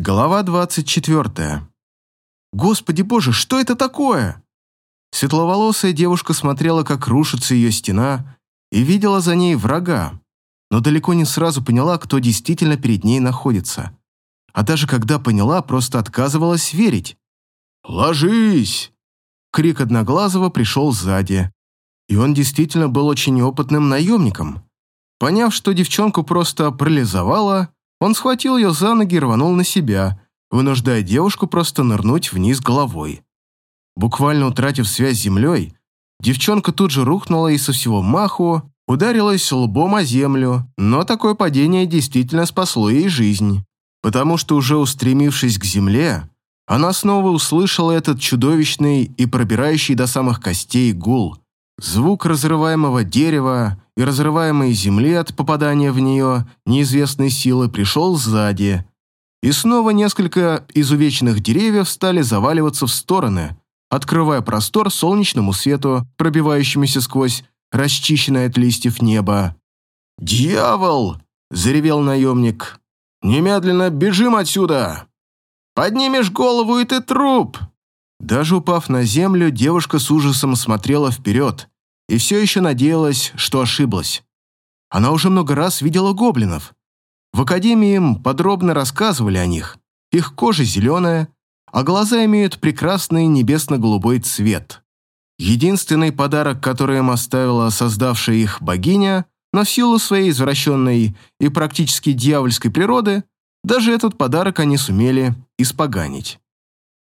Глава 24. Господи боже, что это такое? Светловолосая девушка смотрела, как рушится ее стена, и видела за ней врага, но далеко не сразу поняла, кто действительно перед ней находится. А даже когда поняла, просто отказывалась верить. «Ложись!» Крик Одноглазого пришел сзади, и он действительно был очень опытным наемником. Поняв, что девчонку просто парализовала, он схватил ее за ноги и рванул на себя, вынуждая девушку просто нырнуть вниз головой. Буквально утратив связь с землей, девчонка тут же рухнула и со всего маху ударилась лбом о землю, но такое падение действительно спасло ей жизнь, потому что уже устремившись к земле, она снова услышала этот чудовищный и пробирающий до самых костей гул, звук разрываемого дерева и разрываемой земли от попадания в нее неизвестной силы пришел сзади, и снова несколько изувеченных деревьев стали заваливаться в стороны, открывая простор солнечному свету, пробивающемуся сквозь расчищенное от листьев небо. «Дьявол!» – заревел наемник. «Немедленно бежим отсюда! Поднимешь голову, и ты труп!» Даже упав на землю, девушка с ужасом смотрела вперед и все еще надеялась, что ошиблась. Она уже много раз видела гоблинов. В академии им подробно рассказывали о них. Их кожа зеленая, а глаза имеют прекрасный небесно-голубой цвет. Единственный подарок, который им оставила создавшая их богиня, но в силу своей извращенной и практически дьявольской природы, даже этот подарок они сумели испоганить.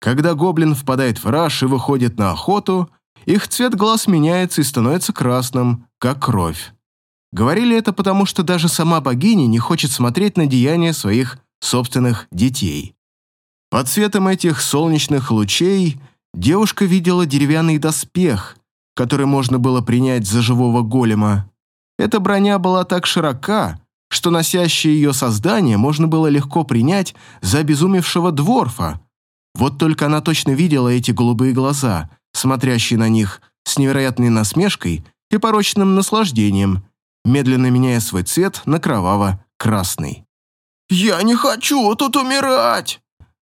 Когда гоблин впадает в раж и выходит на охоту, их цвет глаз меняется и становится красным, как кровь. Говорили это потому, что даже сама богиня не хочет смотреть на деяния своих собственных детей. Под цветом этих солнечных лучей девушка видела деревянный доспех, который можно было принять за живого голема. Эта броня была так широка, что носящее ее создание можно было легко принять за обезумевшего дворфа. Вот только она точно видела эти голубые глаза, смотрящие на них с невероятной насмешкой и порочным наслаждением, медленно меняя свой цвет на кроваво-красный. «Я не хочу тут умирать!»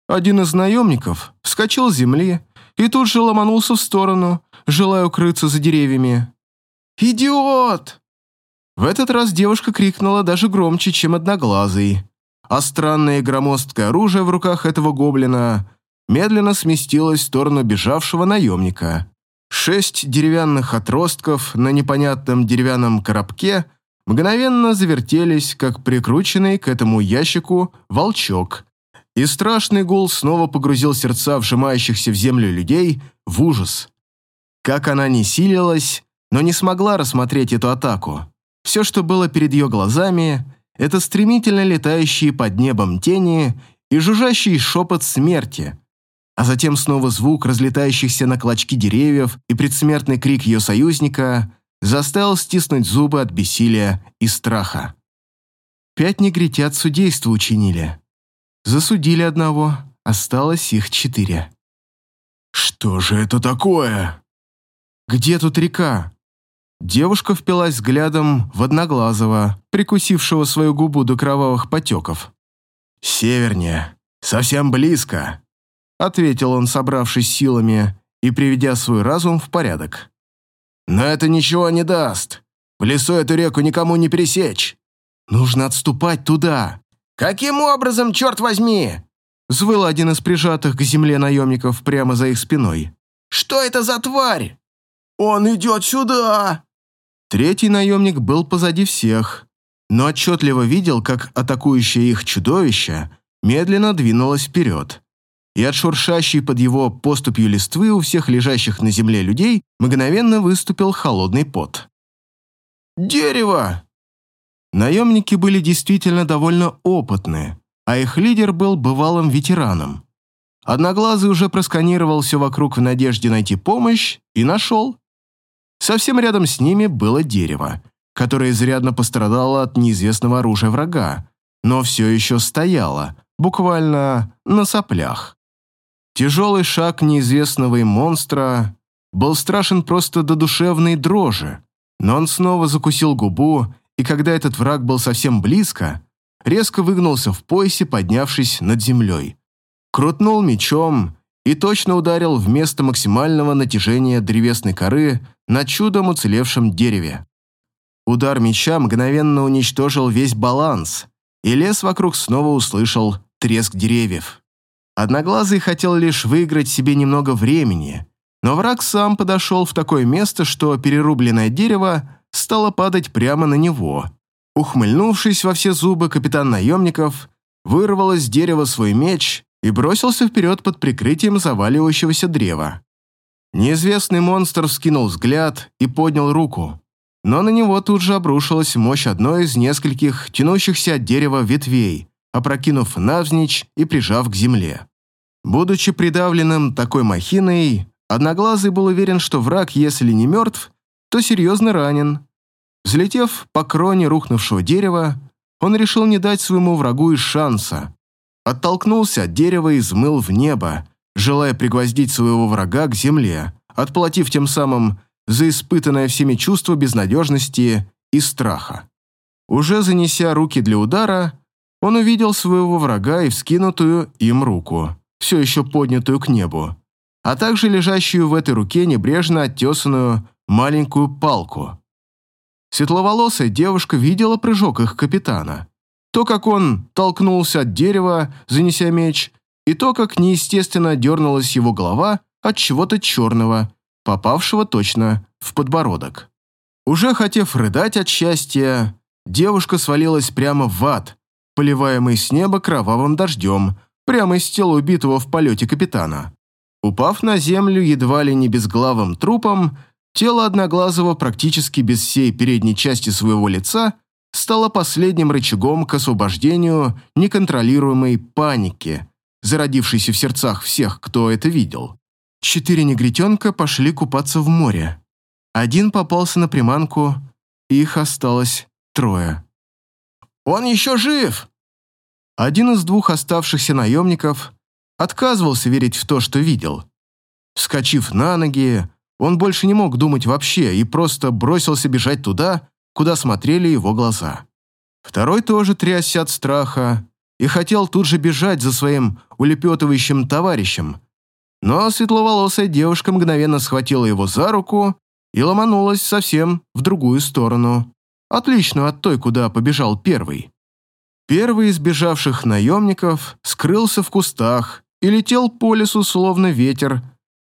Один из наемников вскочил с земли и тут же ломанулся в сторону, желая укрыться за деревьями. «Идиот!» В этот раз девушка крикнула даже громче, чем одноглазый, а странное громоздкое оружие в руках этого гоблина медленно сместилось в сторону бежавшего наемника. Шесть деревянных отростков на непонятном деревянном коробке мгновенно завертелись, как прикрученный к этому ящику волчок, и страшный гул снова погрузил сердца вжимающихся в землю людей в ужас. Как она не силилась, но не смогла рассмотреть эту атаку. Все, что было перед ее глазами, это стремительно летающие под небом тени и жужжащий шепот смерти, а затем снова звук разлетающихся на клочки деревьев и предсмертный крик ее союзника заставил стиснуть зубы от бессилия и страха. Пять негритят судейство учинили. Засудили одного, осталось их четыре. «Что же это такое?» «Где тут река?» Девушка впилась взглядом в Одноглазого, прикусившего свою губу до кровавых потеков. «Севернее, совсем близко», — ответил он, собравшись силами и приведя свой разум в порядок. «Но это ничего не даст. В лесу эту реку никому не пересечь. Нужно отступать туда». «Каким образом, черт возьми?» — взвыл один из прижатых к земле наемников прямо за их спиной. «Что это за тварь?» «Он идет сюда!» Третий наемник был позади всех, но отчетливо видел, как атакующее их чудовище медленно двинулось вперед и от шуршащей под его поступью листвы у всех лежащих на земле людей мгновенно выступил холодный пот. «Дерево!» Наемники были действительно довольно опытны, а их лидер был бывалым ветераном. Одноглазый уже просканировал все вокруг в надежде найти помощь и нашел. Совсем рядом с ними было дерево, которое изрядно пострадало от неизвестного оружия врага, но все еще стояло, буквально на соплях. Тяжелый шаг неизвестного им монстра был страшен просто до душевной дрожи, но он снова закусил губу, и когда этот враг был совсем близко, резко выгнулся в поясе, поднявшись над землей, крутнул мечом и точно ударил вместо максимального натяжения древесной коры на чудом уцелевшем дереве. Удар меча мгновенно уничтожил весь баланс, и лес вокруг снова услышал треск деревьев. Одноглазый хотел лишь выиграть себе немного времени, но враг сам подошел в такое место, что перерубленное дерево стало падать прямо на него. Ухмыльнувшись во все зубы, капитан наемников вырвал из дерева свой меч и бросился вперед под прикрытием заваливающегося древа. Неизвестный монстр вскинул взгляд и поднял руку, но на него тут же обрушилась мощь одной из нескольких тянущихся от дерева ветвей, опрокинув навзничь и прижав к земле. Будучи придавленным такой махиной, Одноглазый был уверен, что враг, если не мертв, то серьезно ранен. Взлетев по кроне рухнувшего дерева, он решил не дать своему врагу и шанса. Оттолкнулся от дерева и взмыл в небо, желая пригвоздить своего врага к земле, отплатив тем самым за испытанное всеми чувство безнадежности и страха. Уже занеся руки для удара, он увидел своего врага и вскинутую им руку, все еще поднятую к небу, а также лежащую в этой руке небрежно оттесанную маленькую палку. Светловолосая девушка видела прыжок их капитана. То, как он толкнулся от дерева, занеся меч, и то, как неестественно дернулась его голова от чего-то черного, попавшего точно в подбородок. Уже хотев рыдать от счастья, девушка свалилась прямо в ад, поливаемый с неба кровавым дождем, прямо из тела убитого в полете капитана. Упав на землю едва ли не безглавым трупом, тело Одноглазого практически без всей передней части своего лица стало последним рычагом к освобождению неконтролируемой паники, зародившейся в сердцах всех, кто это видел. Четыре негритенка пошли купаться в море. Один попался на приманку, их осталось трое. «Он еще жив!» Один из двух оставшихся наемников отказывался верить в то, что видел. Вскочив на ноги, он больше не мог думать вообще и просто бросился бежать туда, куда смотрели его глаза. Второй тоже трясся от страха и хотел тут же бежать за своим улепетывающим товарищем, но светловолосая девушка мгновенно схватила его за руку и ломанулась совсем в другую сторону, отличную от той, куда побежал первый. Первый из бежавших наемников скрылся в кустах и летел по лесу словно ветер.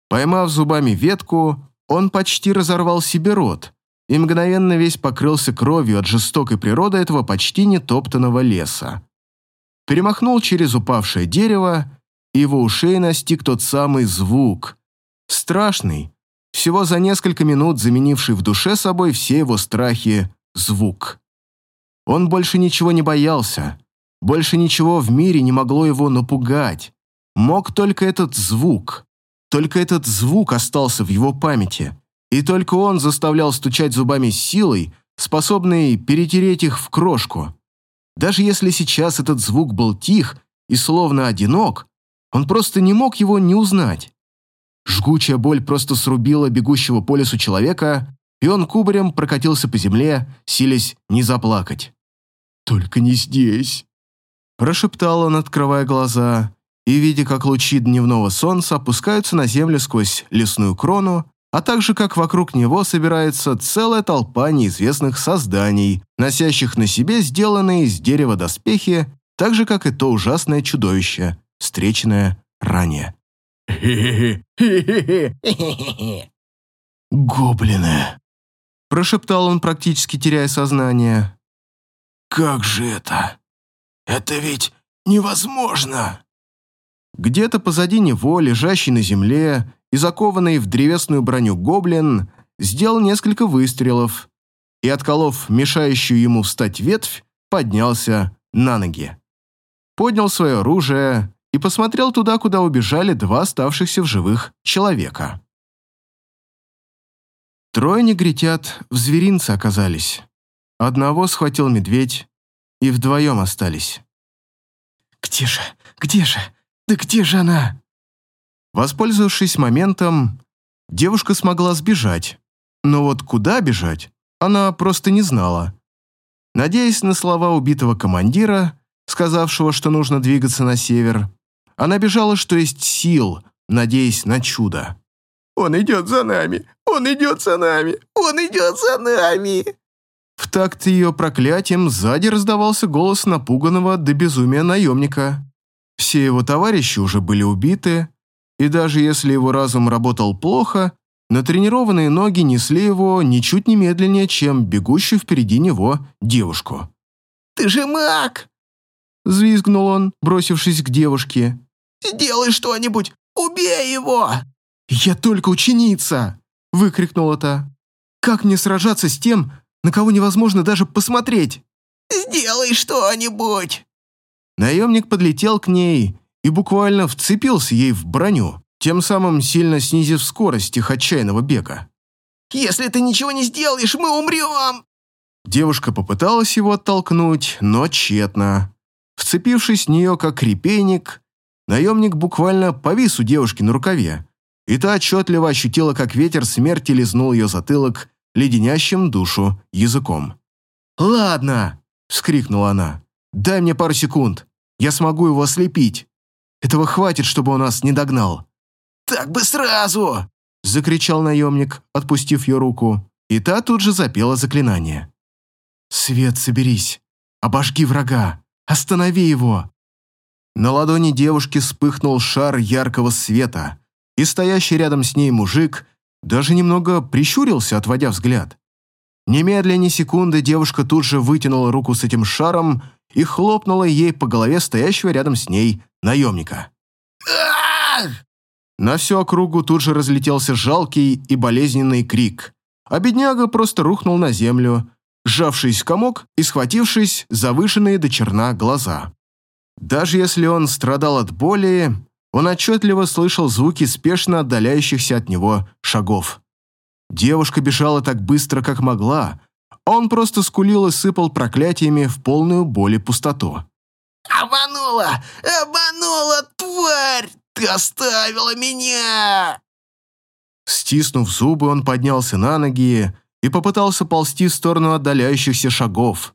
Поймав зубами ветку, он почти разорвал себе рот и мгновенно весь покрылся кровью от жестокой природы этого почти нетоптанного леса. Перемахнул через упавшее дерево, и его ушей настиг тот самый звук. Страшный, всего за несколько минут заменивший в душе собой все его страхи звук. Он больше ничего не боялся, больше ничего в мире не могло его напугать. Мог только этот звук. Только этот звук остался в его памяти. И только он заставлял стучать зубами силой, способной перетереть их в крошку. Даже если сейчас этот звук был тих и словно одинок, он просто не мог его не узнать. Жгучая боль просто срубила бегущего по лесу человека, и он кубарем прокатился по земле, силясь не заплакать. «Только не здесь», – прошептал он, открывая глаза, и, видя, как лучи дневного солнца опускаются на землю сквозь лесную крону, а также как вокруг него собирается целая толпа неизвестных созданий, носящих на себе сделанные из дерева доспехи, так же, как и то ужасное чудовище, встреченное ранее. «Гоблины!» – прошептал он, практически теряя сознание. «Как же это? Это ведь невозможно!» Где-то позади него, лежащий на земле и закованный в древесную броню гоблин, сделал несколько выстрелов и, отколов мешающую ему встать ветвь, поднялся на ноги. Поднял свое оружие и посмотрел туда, куда убежали два оставшихся в живых человека. Трое негритят в зверинце оказались. Одного схватил медведь, и вдвоем остались. «Где же? Где же? Да где же она?» Воспользовавшись моментом, девушка смогла сбежать. Но вот куда бежать, она просто не знала. Надеясь на слова убитого командира, сказавшего, что нужно двигаться на север, Она бежала, что есть сил, надеясь на чудо. «Он идет за нами! Он идет за нами! Он идет за нами!» В такт ее проклятием сзади раздавался голос напуганного до безумия наемника. Все его товарищи уже были убиты, и даже если его разум работал плохо, натренированные ноги несли его ничуть не медленнее, чем бегущую впереди него девушку. «Ты же маг!» — взвизгнул он, бросившись к девушке. «Сделай что-нибудь! Убей его!» «Я только ученица!» — выкрикнула та. «Как мне сражаться с тем, на кого невозможно даже посмотреть?» «Сделай что-нибудь!» Наемник подлетел к ней и буквально вцепился ей в броню, тем самым сильно снизив скорость их отчаянного бега. «Если ты ничего не сделаешь, мы умрем!» Девушка попыталась его оттолкнуть, но тщетно. Вцепившись в нее как репейник, наемник буквально повис у девушки на рукаве, и та отчетливо ощутила, как ветер смерти лизнул ее затылок леденящим душу языком. «Ладно!» — вскрикнула она. «Дай мне пару секунд. Я смогу его ослепить. Этого хватит, чтобы он нас не догнал». «Так бы сразу!» — закричал наемник, отпустив ее руку, и та тут же запела заклинание. «Свет, соберись! Обожги врага! Останови его!» На ладони девушки вспыхнул шар яркого света, и стоящий рядом с ней мужик даже немного прищурился, отводя взгляд. Немедля ни секунды девушка тут же вытянула руку с этим шаром и хлопнула ей по голове стоящего рядом с ней наемника. На всю округу тут же разлетелся жалкий и болезненный крик, а бедняга просто рухнул на землю, сжавшись в комок и схватившись за вышенные до черна глаза. Даже если он страдал от боли, он отчетливо слышал звуки спешно отдаляющихся от него шагов. Девушка бежала так быстро, как могла, а он просто скулил и сыпал проклятиями в полную боль и пустоту. «Обманула! Обманула, тварь! Ты оставила меня!» Стиснув зубы, он поднялся на ноги и попытался ползти в сторону отдаляющихся шагов.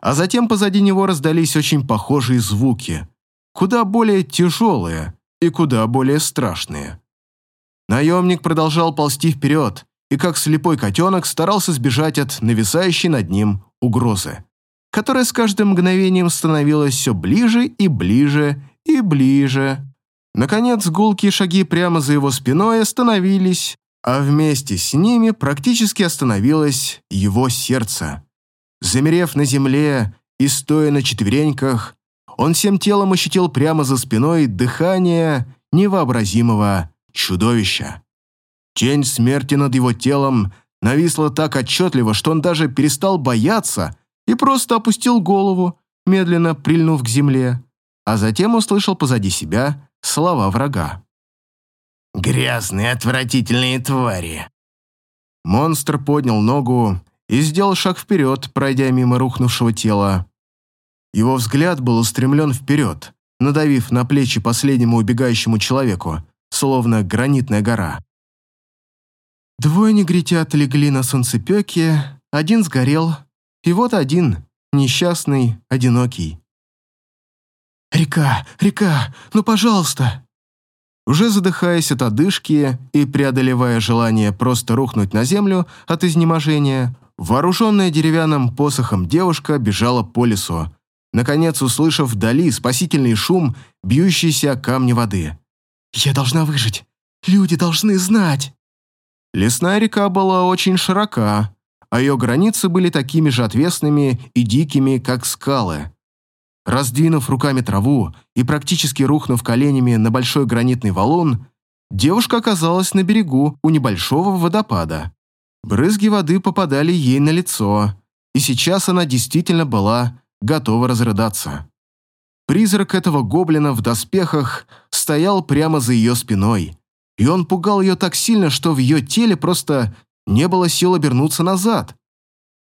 А затем позади него раздались очень похожие звуки, куда более тяжелые, и куда более страшные. Наемник продолжал ползти вперед и, как слепой котенок, старался сбежать от нависающей над ним угрозы, которая с каждым мгновением становилась все ближе и ближе и ближе. Наконец, гулкие шаги прямо за его спиной остановились, а вместе с ними практически остановилось его сердце. Замерев на земле и стоя на четвереньках, он всем телом ощутил прямо за спиной дыхание невообразимого чудовища. Тень смерти над его телом нависла так отчетливо, что он даже перестал бояться и просто опустил голову, медленно прильнув к земле, а затем услышал позади себя слова врага. «Грязные, отвратительные твари!» Монстр поднял ногу и сделал шаг вперед, пройдя мимо рухнувшего тела. Его взгляд был устремлен вперед, надавив на плечи последнему убегающему человеку, словно гранитная гора. Двое негритят легли на солнцепеке, один сгорел, и вот один, несчастный, одинокий. «Река, река, ну пожалуйста!» Уже задыхаясь от одышки и преодолевая желание просто рухнуть на землю от изнеможения, вооруженная деревянным посохом девушка бежала по лесу, наконец услышав вдали спасительный шум, бьющийся камни воды. «Я должна выжить! Люди должны знать!» Лесная река была очень широка, а ее границы были такими же отвесными и дикими, как скалы. Раздвинув руками траву и практически рухнув коленями на большой гранитный валун, девушка оказалась на берегу у небольшого водопада. Брызги воды попадали ей на лицо, и сейчас она действительно была готова разрыдаться. Призрак этого гоблина в доспехах стоял прямо за ее спиной, и он пугал ее так сильно, что в ее теле просто не было сил обернуться назад.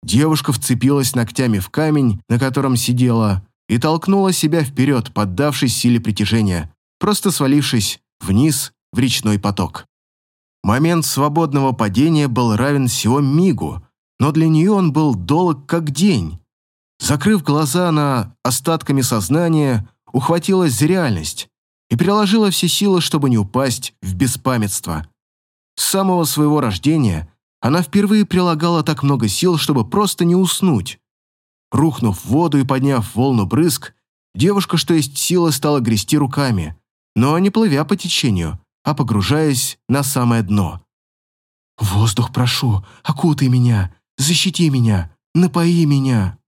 Девушка вцепилась ногтями в камень, на котором сидела, и толкнула себя вперед, поддавшись силе притяжения, просто свалившись вниз в речной поток. Момент свободного падения был равен всего мигу, но для нее он был долг как день. Закрыв глаза, она остатками сознания ухватилась за реальность и приложила все силы, чтобы не упасть в беспамятство. С самого своего рождения она впервые прилагала так много сил, чтобы просто не уснуть. Рухнув в воду и подняв волну брызг, девушка, что есть силы, стала грести руками, но не плывя по течению, а погружаясь на самое дно. «Воздух, прошу, окутай меня, защити меня, напои меня».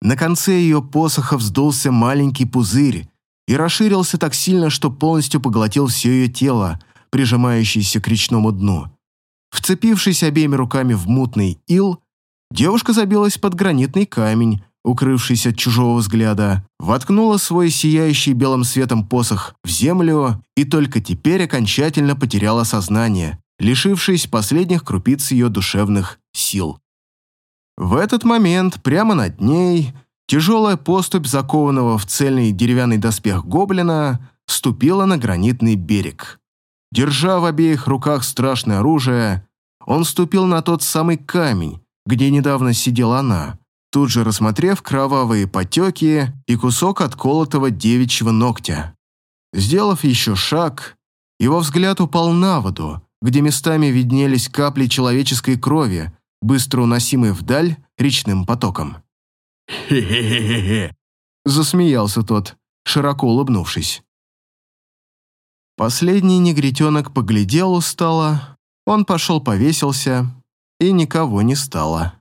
На конце ее посоха вздулся маленький пузырь и расширился так сильно, что полностью поглотил все ее тело, прижимающееся к речному дну. Вцепившись обеими руками в мутный ил, девушка забилась под гранитный камень, укрывшийся от чужого взгляда, воткнула свой сияющий белым светом посох в землю и только теперь окончательно потеряла сознание, лишившись последних крупиц ее душевных сил. В этот момент прямо над ней тяжелая поступь закованного в цельный деревянный доспех гоблина ступила на гранитный берег. Держа в обеих руках страшное оружие, он ступил на тот самый камень, где недавно сидела она, тут же рассмотрев кровавые потеки и кусок отколотого девичьего ногтя. Сделав еще шаг, его взгляд упал на воду, где местами виднелись капли человеческой крови, быстро уносимые вдаль речным потоком. «Хе-хе-хе-хе!» Засмеялся тот, широко улыбнувшись. Последний негритенок поглядел устало, он пошел повесился, и никого не стало.